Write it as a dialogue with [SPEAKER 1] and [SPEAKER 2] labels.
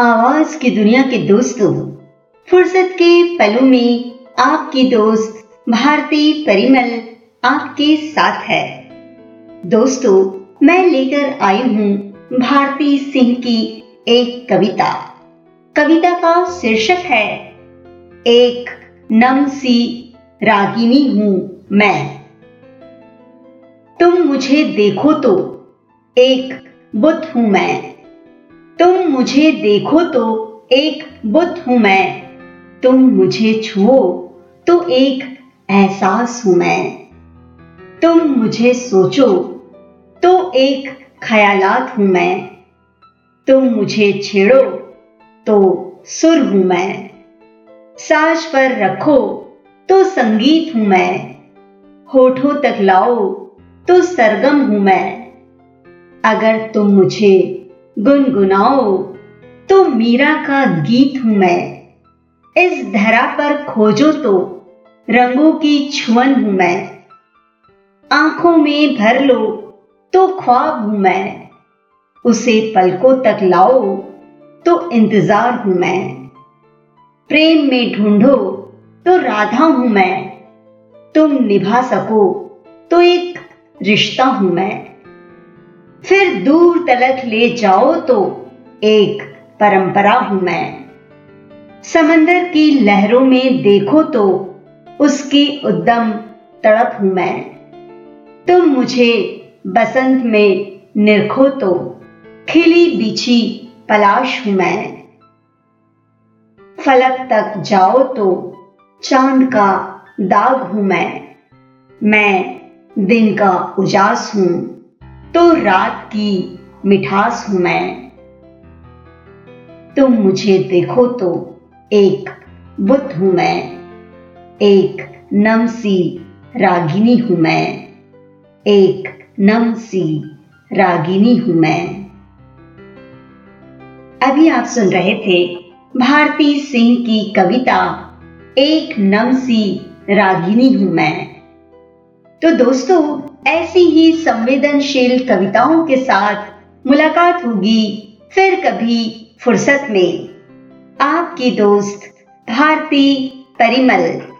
[SPEAKER 1] आवाज़ की दुनिया के दोस्तों, फुर्सत के पलों में आपकी दोस्त भारती परिमल आपके साथ है। दोस्तों, मैं लेकर आई हूँ भारती सिंह की एक कविता। कविता का शीर्षक है, एक नम सी रागिनी हूँ मैं। तुम मुझे देखो तो एक बुद्ध हूँ मैं। मुझे देखो तो एक बुत हूँ मैं। तुम मुझे छुओ तो एक एहसास हूँ मैं। तुम मुझे सोचो तो एक ख्यालात हूँ मैं। तुम मुझे छेड़ो तो सुर हूँ मैं। साज पर रखो तो संगीत हूँ मैं। होठों तक लाओ तो सरगम हूँ मैं। अगर तुम मुझे गुनगुनाओ। तो मीरा का गीत हूँ मैं। इस धरा पर खोजो तो रंगों की छुअन हूँ मैं। आँखों में भर लो तो ख्वाब हूँ मैं। उसे पलकों तक लाओ तो इंतज़ार हूँ मैं। प्रेम में ढूंढो तो राधा हूँ मैं। तुम निभा सको तो एक रिश्ता हूँ मैं। फिर दूर तलक ले जाओ तो एक परंपरा हूँ मैं। समंदर की लहरों में देखो तो उसकी उद्दम तड़प हूँ मैं। तुम मुझे बसंत में निरखो तो खिली बिछी पलाश हूँ मैं। फलक तक जाओ तो चाँद का दाग हूँ मैं। मैं दिन का उजास हूँ। तो रात की मिठास हूँ मैं। तुम मुझे देखो तो एक बुद्ध हूँ मैं। एक नम सी रागिनी हूँ मैं। एक नम सी रागिनी हूँ मैं। अभी आप सुन रहे थे भारती सिंह की कविता, एक नम सी रागिनी हूँ मैं। तो दोस्तों, ऐसी ही संवेदनशील कविताओं के साथ मुलाकात होगी फिर कभी फुर्सत में। आपकी दोस्त, भारती परिमल।